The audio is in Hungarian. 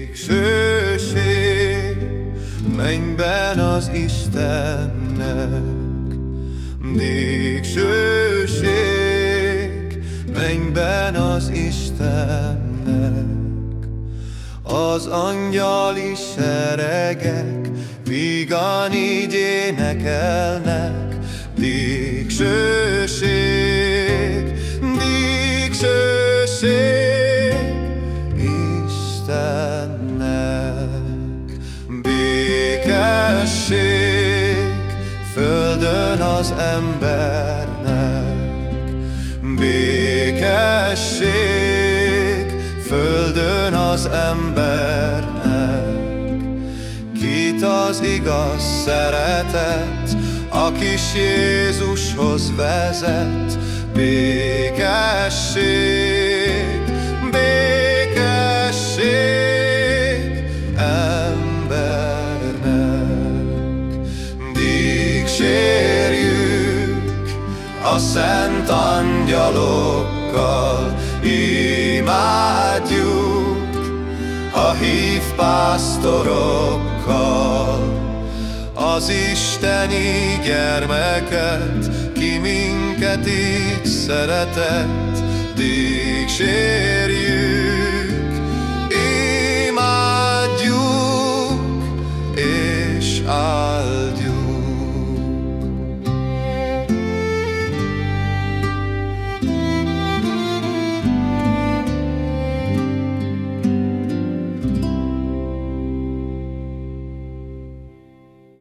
Végsőség mennyben az Istennek. Végsőség mennyben az Istennek. Az angyali seregek vígan így énekelnek. Végsőség, végsőség. Az embernek. Békesség Földön az embernek. Kit az igaz szeretet, a kis Jézushoz vezet, békesség, a szent angyalokkal, imádjuk a hív pásztorokkal. Az Isteni gyermeket, ki minket így szeretett, dicsérjük,